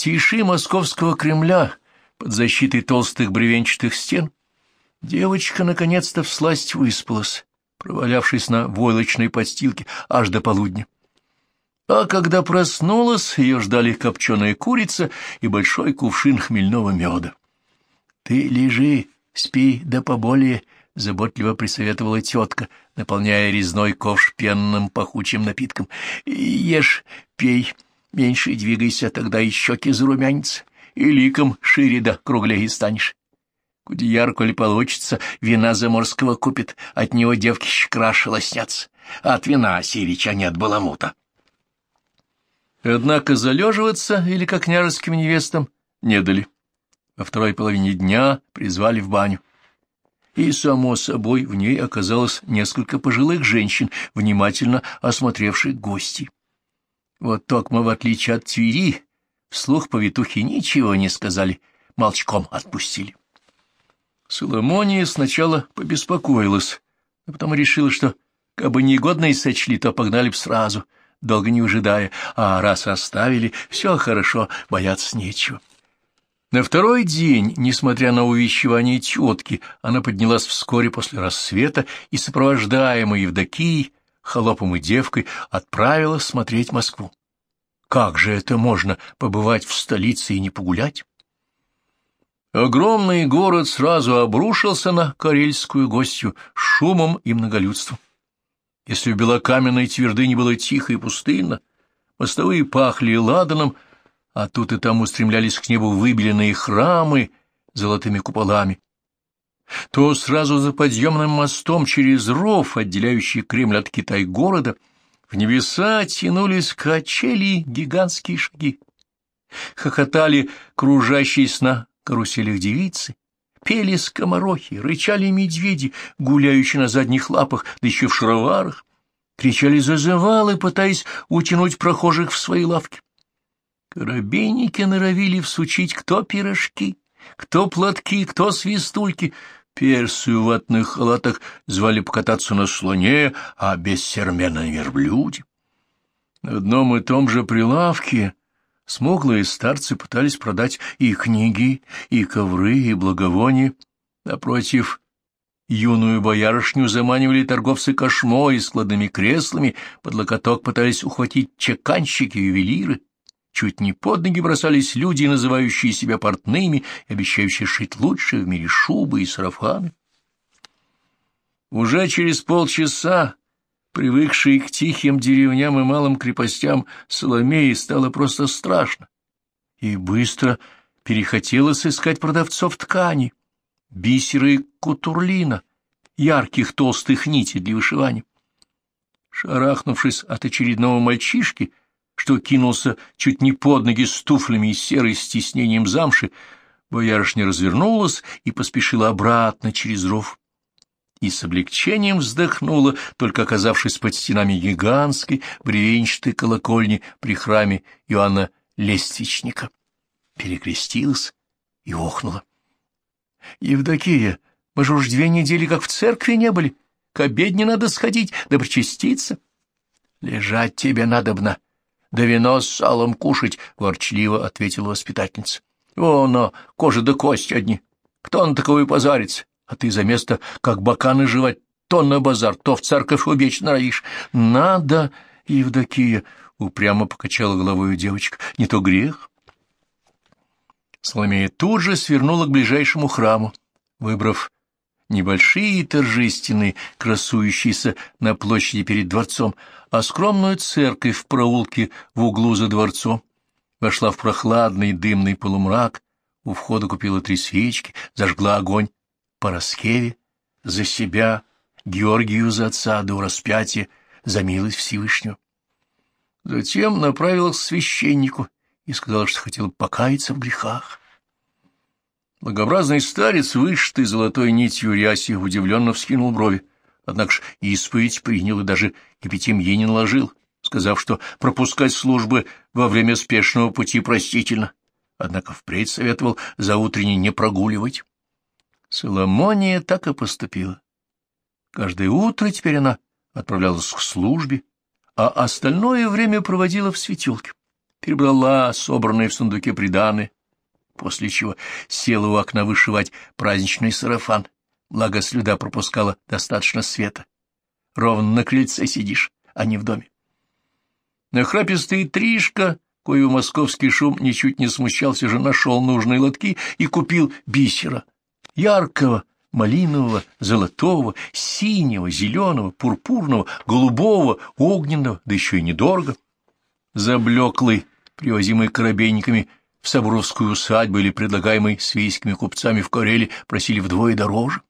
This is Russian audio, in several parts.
тиши московского Кремля, под защитой толстых бревенчатых стен, девочка наконец-то всласть выспалась, провалявшись на войлочной подстилке аж до полудня. А когда проснулась, ее ждали копченая курица и большой кувшин хмельного меда. — Ты лежи, спи да поболее, — заботливо присоветовала тетка, наполняя резной ковш пенным пахучим напитком. — Ешь, пей, меньше двигайся, тогда и щеки зарумянятся, и ликом шире да круглее станешь. Кудеяр, коли получится, вина заморского купит, от него девки краше лоснятся, а от вина Сирича нет баламута. Однако залеживаться или как княжеским невестам не дали. Во второй половине дня призвали в баню. И, само собой, в ней оказалось несколько пожилых женщин, внимательно осмотревших гостей. Вот Токма, в отличие от Твери, вслух повитухи ничего не сказали, молчком отпустили. Соломония сначала побеспокоилась, а потом решила, что, как бы негодные сочли, то погнали б сразу, долго не ожидая, а раз оставили, все хорошо, бояться нечего. На второй день, несмотря на увещевание тетки, она поднялась вскоре после рассвета и, сопровождаемая Евдокией, холопом и девкой, отправилась смотреть Москву. Как же это можно побывать в столице и не погулять? Огромный город сразу обрушился на карельскую гостью шумом и многолюдством. Если в белокаменной твердыне было тихо и пустынно, мостовые пахли ладаном, а тут и там устремлялись к небу выбеленные храмы золотыми куполами, то сразу за подъемным мостом через ров, отделяющий Кремль от Китай-города, в небеса тянулись качели гигантские шаги. Хохотали кружащиеся на каруселях девицы, пели скоморохи, рычали медведи, гуляющие на задних лапах, да еще в шароварах, кричали зазывалы, пытаясь утянуть прохожих в свои лавки. Коробейники норовили всучить кто пирожки, кто платки, кто свистульки. Персию в ватных халатах звали покататься на слоне, а без сермена на верблюде. На одном и том же прилавке Смуглые старцы пытались продать и книги, и ковры, и благовония. Напротив, юную боярышню заманивали торговцы кошмо и складными креслами, под локоток пытались ухватить чеканщики и ювелиры. Чуть не под ноги бросались люди, называющие себя портными обещающие шить лучшие в мире шубы и сарафаны. Уже через полчаса Привыкшей к тихим деревням и малым крепостям Соломеи стало просто страшно. И быстро перехотелось искать продавцов ткани, бисера и кутурлина, ярких толстых нитей для вышивания. Шарахнувшись от очередного мальчишки, что кинулся чуть не под ноги с туфлями и серой стеснением замши, боярышня развернулась и поспешила обратно через ров и с облегчением вздохнула, только оказавшись под стенами гигантской бревенчатой колокольни при храме Иоанна Лествичника. Перекрестилась и охнула. — Евдокия, мы же уж две недели как в церкви не были. К обедне надо сходить, да причаститься. — Лежать тебе надобно, да вино с салом кушать, — ворчливо ответила воспитательница. — Вон, но кожа да кость одни. Кто на такое позарится? а ты за место, как баканы жевать, то на базар, то в церковь убечь норовишь. Надо, Евдокия, — упрямо покачала головой девочка, — не то грех. Соломея тут же свернула к ближайшему храму, выбрав небольшие торжественные, красующиеся на площади перед дворцом, а скромную церковь в проулке в углу за дворцом. Вошла в прохладный дымный полумрак, у входа купила три свечки, зажгла огонь, Пороскеве, за себя, Георгию за отца до распятия, за милость Всевышнего. Затем направилась к священнику и сказала, что хотела покаяться в грехах. Благообразный старец, вышитый золотой нитью ряси, удивленно вскинул брови, однако ж исповедь принял и даже кипятимье не наложил, сказав, что пропускать службы во время спешного пути простительно, однако впредь советовал за утренней не прогуливать. Соломония так и поступила. Каждое утро теперь она отправлялась к службе, а остальное время проводила в светелке. перебрала собранные в сундуке приданы, после чего села у окна вышивать праздничный сарафан, благо слюда пропускала достаточно света. Ровно на крыльце сидишь, а не в доме. Нахрапистый Тришка, кою московский шум ничуть не смущался, же нашел нужные лотки и купил бисера, яркого, малинового, золотого, синего, зеленого, пурпурного, голубого, огненного, да еще и недорого. Заблеклый, привозимый коробейниками в Сабровскую усадьбу или предлагаемый свейскими купцами в Кареле, просили вдвое дороже.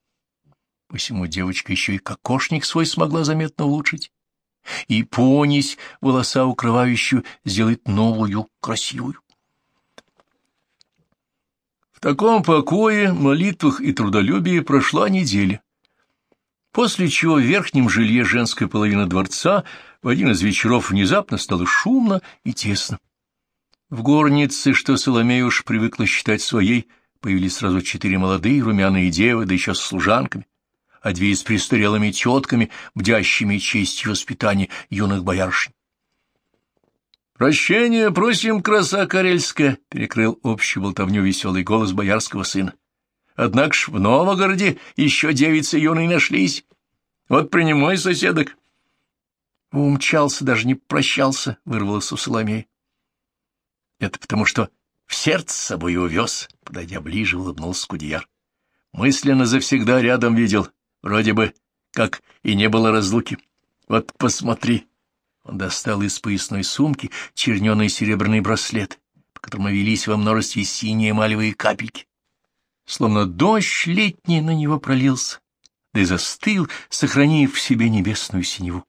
Посему девочка еще и кокошник свой смогла заметно улучшить. И понись, волоса укрывающую, сделать новую, красивую. В таком покое, молитвах и трудолюбии прошла неделя. После чего в верхнем жилье женской половины дворца в один из вечеров внезапно стало шумно и тесно. В горнице, что Соломея уж привыкла считать своей, появились сразу четыре молодые румяные девы, да еще с служанками, а две с престарелыми тетками, бдящими честью воспитания юных боярышень. «Прощения просим, краса карельская!» — перекрыл общую болтовню веселый голос боярского сына. «Однако ж в Новогороде еще девицы юные нашлись. Вот принимай соседок». Умчался, даже не прощался, — вырвалось у Соломея. Это потому, что в сердце с собой увез, подойдя ближе, улыбнулся Кудияр. Мысленно завсегда рядом видел, вроде бы, как и не было разлуки. Вот посмотри. Он достал из поясной сумки черненый серебряный браслет, по которому велись во множестве синие эмалевые капельки. Словно дождь летний на него пролился, да и застыл, сохранив в себе небесную синеву.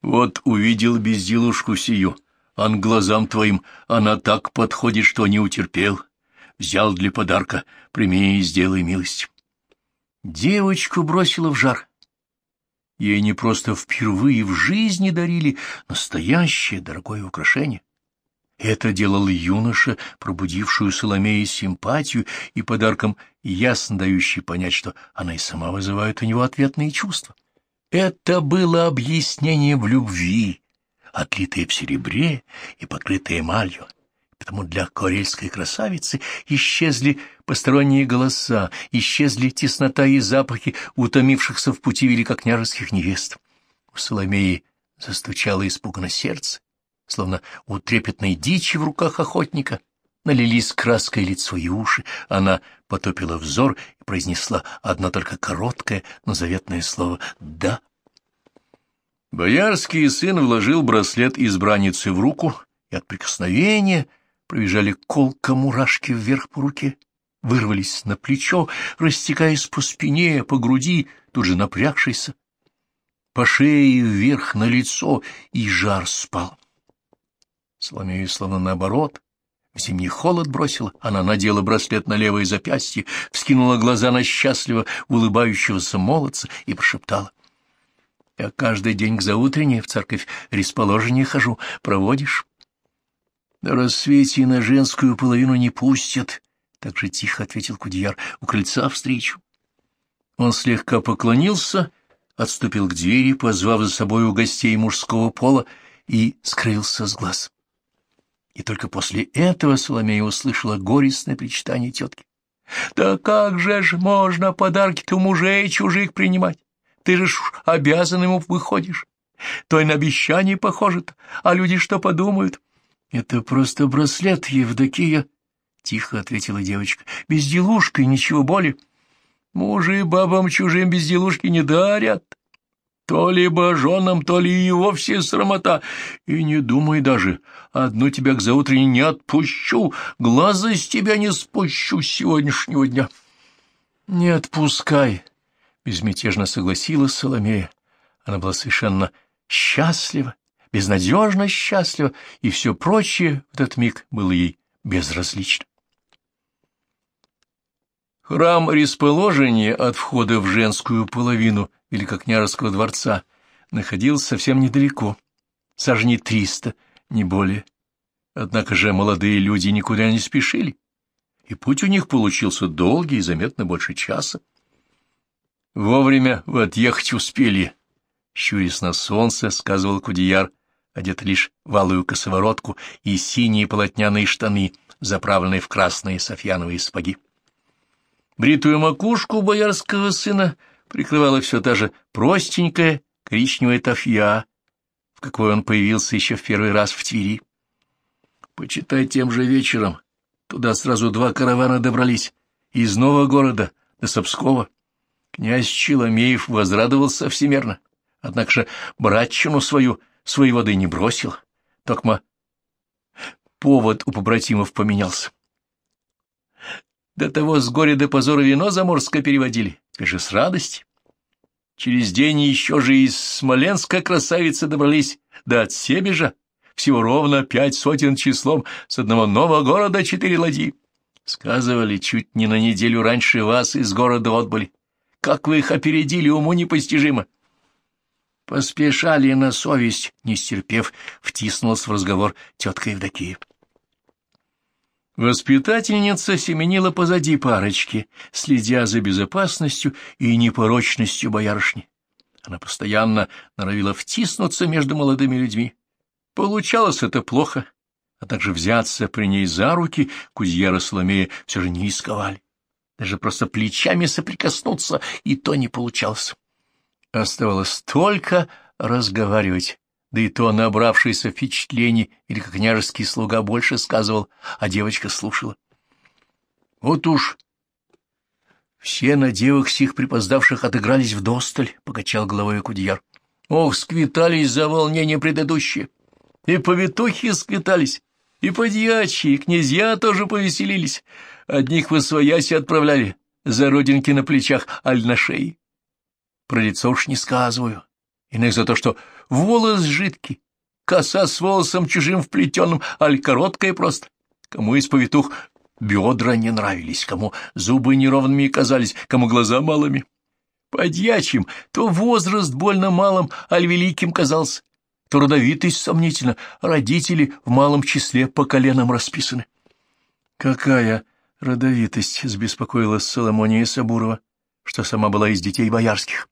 Вот увидел безделушку сию — Ан глазам твоим она так подходит, что не утерпел. Взял для подарка, прими и сделай милость. Девочку бросила в жар. Ей не просто впервые в жизни дарили настоящее дорогое украшение. Это делал юноша, пробудившую Соломея симпатию и подарком ясно дающий понять, что она и сама вызывает у него ответные чувства. Это было объяснение в любви, отлитые в серебре и покрытые эмалью, потому для корельской красавицы исчезли посторонние голоса, исчезли теснота и запахи утомившихся в пути великокняжеских невест. У Соломеи застучало испуганно сердце, словно у трепетной дичи в руках охотника. Налились краской лицо и уши, она потопила взор и произнесла одно только короткое, но заветное слово «да». Боярский сын вложил браслет избранницы в руку, и от прикосновения пробежали колка мурашки вверх по руке, вырвались на плечо, растекаясь по спине, по груди, тут же напрягшейся, по шее вверх на лицо, и жар спал. Соломею словно наоборот, в зимний холод бросила, она надела браслет на левое запястье, вскинула глаза на счастливо улыбающегося молодца и прошептала. Я каждый день к заутренней в церковь расположение хожу. Проводишь? На рассвете на женскую половину не пустят, — так же тихо ответил Кудьяр. У крыльца встречу. Он слегка поклонился, отступил к двери, позвав за собой у гостей мужского пола, и скрылся с глаз. И только после этого Соломея услышала горестное причитание тетки. — Да как же ж можно подарки-то мужей чужих принимать? Ты же ж обязан ему выходишь. То и на обещание похоже-то, а люди что подумают? — Это просто браслет, Евдокия, — тихо ответила девочка. — Безделушка и ничего более. Мужи бабам чужим безделушки не дарят. То либо женам, то ли и вовсе срамота. И не думай даже, одну тебя к заутренней не отпущу, глаза с тебя не спущу с сегодняшнего дня. — Не отпускай, безмятежно согласилась Соломея. Она была совершенно счастлива, безнадежно счастлива, и все прочее в этот миг было ей безразлично. Храм расположения от входа в женскую половину Великокняжеского дворца находился совсем недалеко, сажней триста, не более. Однако же молодые люди никуда не спешили, и путь у них получился долгий и заметно больше часа. Вовремя вы отъехать успели, — щурясь на солнце, — сказывал Кудияр, одета лишь в алую косоворотку и синие полотняные штаны, заправленные в красные софьяновые сапоги. Бритую макушку боярского сына прикрывала все та же простенькая коричневая тафья, в какой он появился еще в первый раз в Твери. Почитай тем же вечером. Туда сразу два каравана добрались. Из нового города до Сапского. Князь Челомеев возрадовался всемерно. Однако же братчину свою своей воды не бросил. Токма повод у побратимов поменялся. До того с горя до позора вино заморское переводили, теперь же с радостью. Через день еще же из Смоленска красавицы добрались до Отсебежа, всего ровно пять сотен числом, с одного нового города четыре ладьи. Сказывали, чуть не на неделю раньше вас из города отбыли. Как вы их опередили, уму непостижимо. Поспешали на совесть, не стерпев, втиснулась в разговор тетка Евдокия. Воспитательница семенила позади парочки, следя за безопасностью и непорочностью боярышни. Она постоянно норовила втиснуться между молодыми людьми. Получалось это плохо, а также взяться при ней за руки Кузьяра Соломея все же не рисковали. Даже просто плечами соприкоснуться и то не получалось. Оставалось только разговаривать, да и то набравшийся впечатлений, или как княжеский слуга больше сказывал, а девочка слушала. Вот уж все на девах сих припоздавших отыгрались в досталь, — покачал головой Кудьяр. Ох, сквитались за волнение предыдущее. И повитухи сквитались, и подьячи, и князья тоже повеселились. Одних в освояси отправляли, за родинки на плечах, аль на шее. Про лицо уж не сказываю. Иных за то, что волос жидкий, коса с волосом чужим вплетенным, аль короткая просто. Кому из повитух бедра не нравились, кому зубы неровными казались, кому глаза малыми. Подьячим то возраст больно малым, аль великим казался, то родовитость сомнительно, родители в малом числе по коленам расписаны. — Какая родовитость? — сбеспокоилась Соломония Сабурова, что сама была из детей боярских. —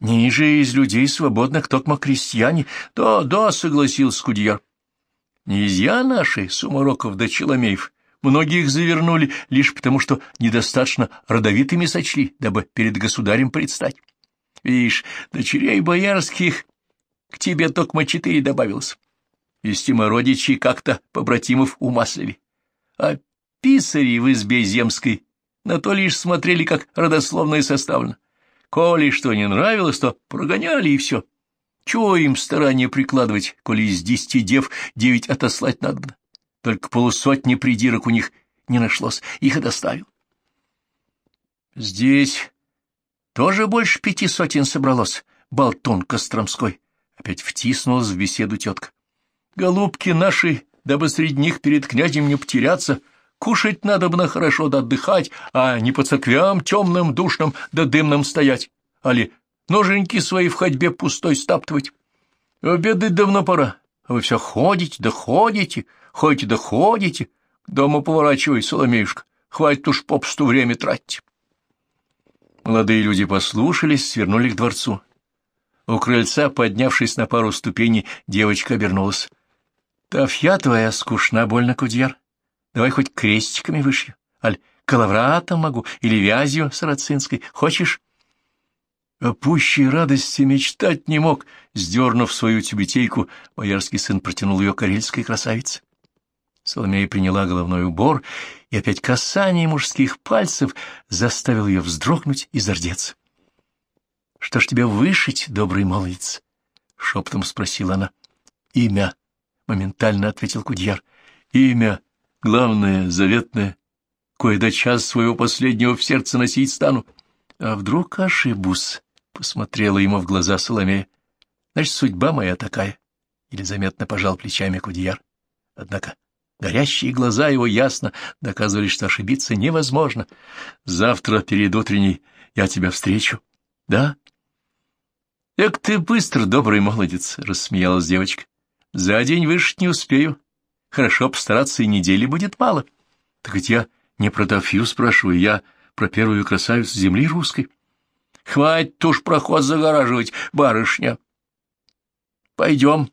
Ниже из людей свободных токмо крестьяне. Да, да, — согласился Кудьяр. — Князья наши, Сумароков да Челомеев, многих завернули лишь потому, что недостаточно родовитыми сочли, дабы перед государем предстать. Видишь, дочерей боярских к тебе токмо четыре добавилось. Вестимо родичи как-то побратимов умаслили. А писари в избе земской на то лишь смотрели, как родословное составлено. Коли что не нравилось, то прогоняли, и все. Чего им старания прикладывать, коли из десяти дев девять отослать надо? Только полусотни придирок у них не нашлось, их и доставил. Здесь тоже больше пяти сотен собралось, болтун Костромской. Опять втиснулась в беседу тетка. Голубки наши, дабы среди них перед князем не потеряться, кушать надо бы хорошо да отдыхать, а не по церквям темным, душным да дымным стоять, али ноженьки свои в ходьбе пустой стаптывать. Обедать давно пора, а вы все ходите да ходите, ходите да ходите. К дому поворачивай, Соломеюшка, хватит уж попсту время тратить. Молодые люди послушались, свернули к дворцу. У крыльца, поднявшись на пару ступеней, девочка обернулась. — Тафья твоя скучна больно, кудьяр. Давай хоть крестиками вышью. Аль калавратом могу, или вязью сарацинской. Хочешь? О пущей радости мечтать не мог. Сдернув свою тюбетейку, боярский сын протянул ее карельской красавице. Соломея приняла головной убор, и опять касание мужских пальцев заставил ее вздрогнуть и зардеться. — Что ж тебе вышить, добрый молодец? — шепотом спросила она. — Имя, — моментально ответил Кудьяр. — Имя, главное, заветное, кое до час своего последнего в сердце носить стану. А вдруг ошибусь? — посмотрела ему в глаза Соломея. — Значит, судьба моя такая. Или заметно пожал плечами Кудьяр. Однако горящие глаза его ясно доказывали, что ошибиться невозможно. Завтра перед утренней я тебя встречу. Да? «Эк ты быстро, добрый молодец!» — рассмеялась девочка. «За день вышить не успею. Хорошо постараться, и недели будет мало. Так ведь я не про Тафью спрашиваю, я про первую красавицу земли русской. Хватит уж проход загораживать, барышня!» Пойдем.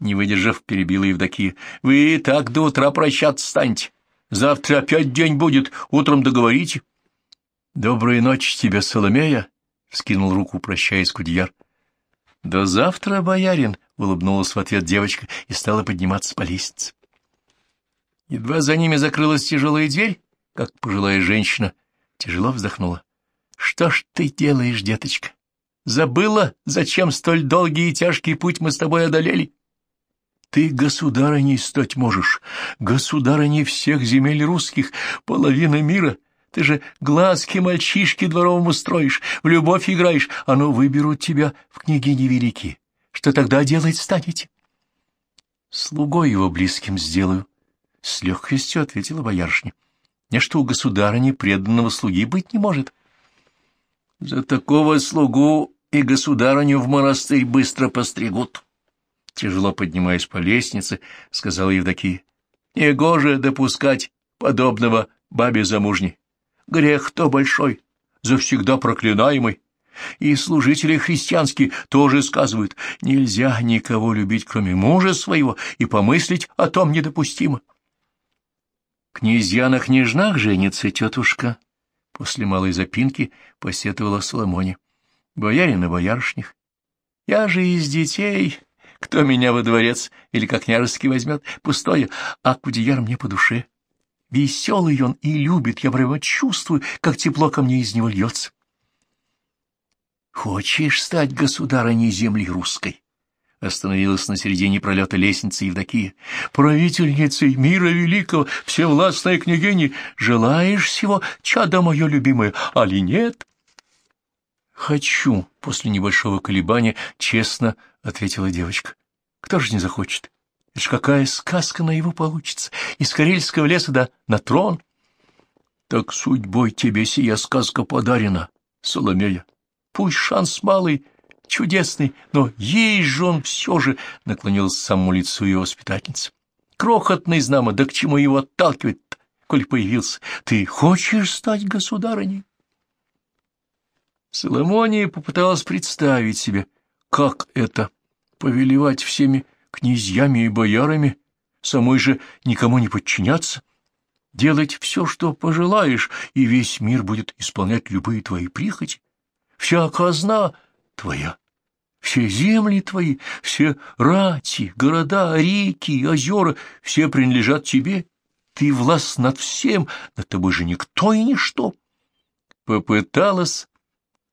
Не выдержав, перебила Евдокия. Вы так до утра прощаться станете. Завтра опять день будет, утром договорите. Доброй ночи тебе, Соломея, — скинул руку, прощаясь Кудьяр. До завтра, боярин, — улыбнулась в ответ девочка и стала подниматься по лестнице. Едва за ними закрылась тяжелая дверь, как пожилая женщина тяжело вздохнула. — Что ж ты делаешь, деточка? Забыла, зачем столь долгий и тяжкий путь мы с тобой одолели? Ты государыней стать можешь, государыней всех земель русских, половина мира. Ты же глазки мальчишки дворовому строишь, в любовь играешь, а ну выберут тебя в княгини великие. Что тогда делать станете? Слугой его близким сделаю, — с легкостью ответила боярышня. Нечто у государыни преданного слуги быть не может. За такого слугу и государыню в монастырь быстро постригут. Тяжело поднимаясь по лестнице, сказала Евдокия. Негоже допускать подобного бабе замужней. Грех то большой, завсегда проклинаемый. И служители христианские тоже сказывают, нельзя никого любить, кроме мужа своего, и помыслить о том недопустимо. Князья на княжнах женится, тетушка, после малой запинки посетовала Соломоне боярин и боярышних. Я же из детей, кто меня во дворец или как княжеский возьмет, пустое, а Кудеяр мне по душе. Веселый он и любит, я прямо чувствую, как тепло ко мне из него льется. Хочешь стать государыней земли русской? Остановилась на середине пролета лестницы Евдокия. Правительницей мира великого, всевластной княгини, желаешь всего, чадо мое любимое, али нет? «Хочу», — после небольшого колебания честно ответила девочка. «Кто же не захочет? Это ж какая сказка на его получится! Из Карельского леса да на трон!» «Так судьбой тебе сия сказка подарена, Соломея. Пусть шанс малый, чудесный, но есть же он все же!» — наклонилась к самому лицу ее воспитательница. «Крохотный знамо, да к чему его отталкивать коль появился? Ты хочешь стать государыней?» Соломония попыталась представить себе, как это — повелевать всеми князьями и боярами, самой же никому не подчиняться, делать все, что пожелаешь, и весь мир будет исполнять любые твои прихоти. Вся казна твоя, все земли твои, все рати, города, реки, озера, все принадлежат тебе. Ты власть над всем, над тобой же никто и ничто. Попыталась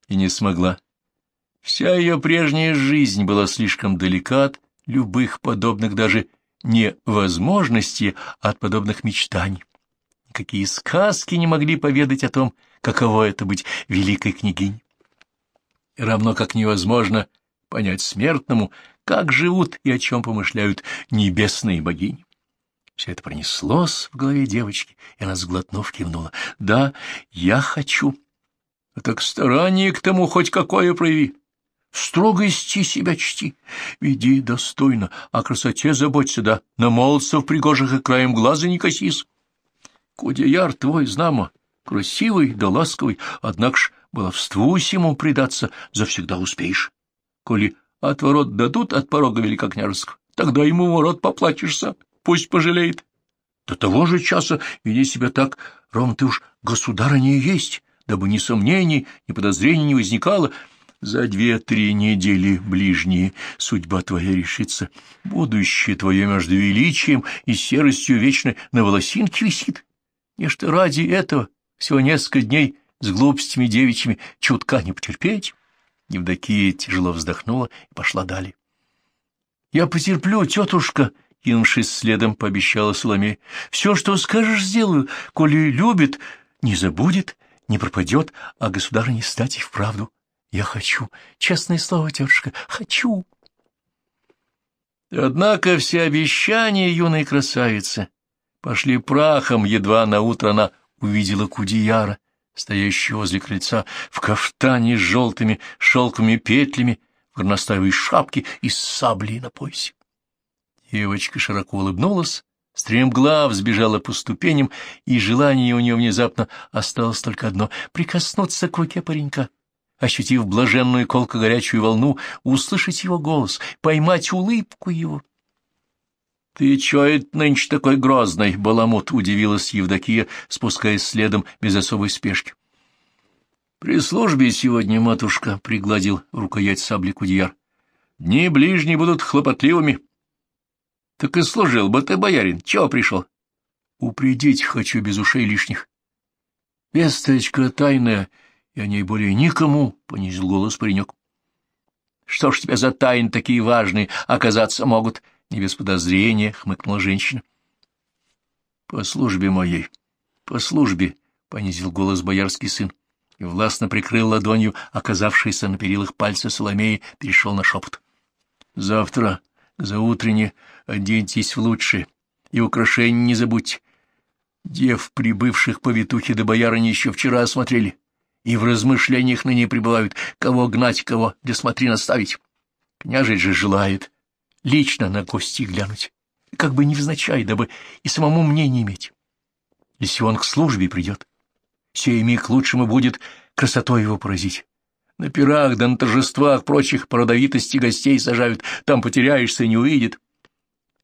и не смогла. Вся ее прежняя жизнь была слишком далека от любых подобных даже не возможностей, а от подобных мечтаний. Никакие сказки не могли поведать о том, каково это быть великой княгиней. Равно как невозможно понять смертному, как живут и о чем помышляют небесные богини. Все это пронеслось в голове девочки, и она, сглотнув, кивнула. «Да, я хочу, а так старание к тому хоть какое прояви. Строгости себя чти, веди достойно, о красоте заботься, да на молодцев пригожих и краем глаза не косись. Кудеяр твой, знамо, красивый да ласковый, однако ж баловству сему предаться завсегда успеешь. Коли отворот дадут от порога великокняжеского, тогда ему ворот поплатишься, пусть пожалеет. До того же часа веди себя так, Ром, ты уж государыня есть, дабы ни сомнений, ни подозрений не возникало. За две-три недели ближние судьба твоя решится. Будущее твое между величием и серостью вечно на волосинке висит. Нечто ради этого всего несколько дней с глупостями девичьими чутка не потерпеть. Евдокия тяжело вздохнула и пошла далее. — Я потерплю, тетушка, — кинувшись следом, пообещала Соломея. — Все, что скажешь, сделаю. Коли любит, не забудет, не пропадет, а государыне стать и вправду. Я хочу, честное слово, тетушка, хочу. Однако все обещания юной красавицы пошли прахом, едва на утро она увидела Кудияра, стоящего возле крыльца в кафтане с желтыми шелковыми петлями, в горностаевой шапке и с саблей на поясе. Девочка широко улыбнулась, Стремглав сбежала по ступеням, и желание у нее внезапно осталось только одно — прикоснуться к руке паренька, ощутив блаженную колко горячую волну, услышать его голос, поймать улыбку его. — Ты чё это нынче такой грозный, баламут? — удивилась Евдокия, спускаясь следом без особой спешки. — При службе сегодня, матушка, — пригладил рукоять сабли Кудияр. — Дни ближние будут хлопотливыми. — Так и служил бы ты, боярин. Чего пришел? — Упредить хочу без ушей лишних. — Весточка тайная, и о ней более никому, — понизил голос паренек. — Что ж тебя за тайны такие важные оказаться могут? — не без подозрения хмыкнула женщина. — По службе моей, по службе, — понизил голос боярский сын, и властно прикрыл ладонью оказавшиеся на перилах пальцы Соломеи, перешел на шепот. — Завтра, за утренне, оденьтесь в лучшее, и украшения не забудьте. Дев, прибывших по витухе до боярыни, еще вчера осмотрели, и в размышлениях на ней пребывают, кого гнать, кого для смотри наставить. Княжить же желает лично на гости глянуть, как бы невзначай, дабы и самому мне не иметь. Если он к службе придет, сей миг лучшему будет красотой его поразить. На пирах да на торжествах прочих породовитости гостей сажают, там потеряешься и не увидит.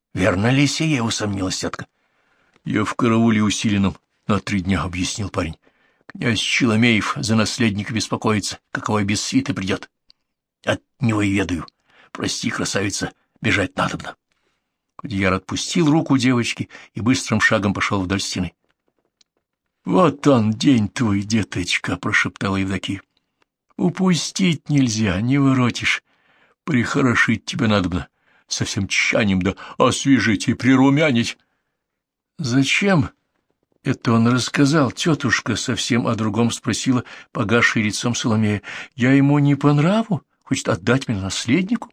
— Верно ли сие, — усомнилась тетка? — Я в карауле усиленном на три дня, — объяснил парень. Князь Челомеев за наследника беспокоится, каковой без свиты придет. От него и ведаю. Прости, красавица, Бежать надобно. Кудеяр отпустил руку девочки и быстрым шагом пошел вдоль стены. — Вот он, день твой, деточка, — прошептала Евдокия. — Упустить нельзя, не воротишь. Прихорошить тебе надобно, совсем тщанием да освежить и прирумянить. — Зачем? — это он рассказал, тетушка совсем о другом спросила, погасшей лицом Соломея. — Я ему не по нраву? Хочет отдать меня наследнику?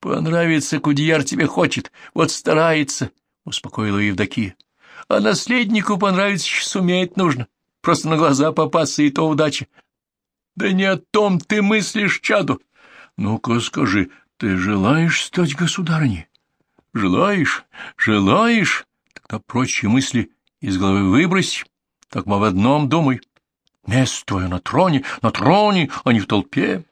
Понравится, Кудьяр тебе хочет, вот старается, — успокоила Евдокия. А наследнику понравится, сумеет нужно. Просто на глаза попасться, и то удача. Да не о том ты мыслишь, чаду. Ну-ка скажи, ты желаешь стать государыней? Желаешь? Желаешь? Тогда прочие мысли из головы выбрось, так мы в одном думай. Место твое на троне, на троне, а не в толпе.